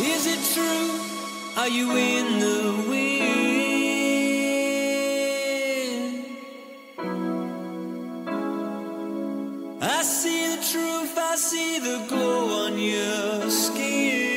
Is it true? Are you in the wind? I see the truth, I see the glow on your skin.